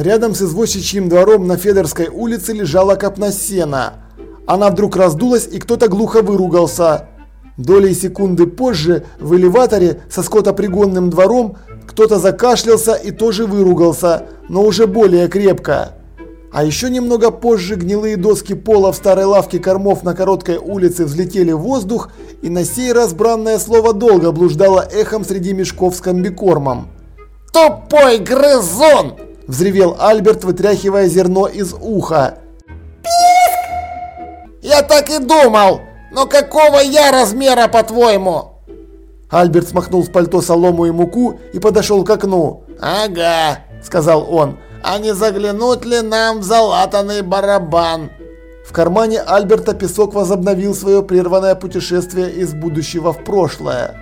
Рядом с извозчичьим двором на Федорской улице лежала копна сена. Она вдруг раздулась и кто-то глухо выругался. Долей секунды позже в элеваторе со скотопригонным двором кто-то закашлялся и тоже выругался, но уже более крепко. А еще немного позже гнилые доски пола в старой лавке кормов на короткой улице взлетели в воздух, и на сей раз бранное слово долго блуждало эхом среди мешков с комбикормом. «Тупой грызун!» – взревел Альберт, вытряхивая зерно из уха. «Писк! Я так и думал! Но какого я размера, по-твоему?» Альберт смахнул с пальто солому и муку и подошел к окну. «Ага», – сказал он, – «а не заглянуть ли нам в залатанный барабан?» В кармане Альберта песок возобновил свое прерванное путешествие из будущего в прошлое.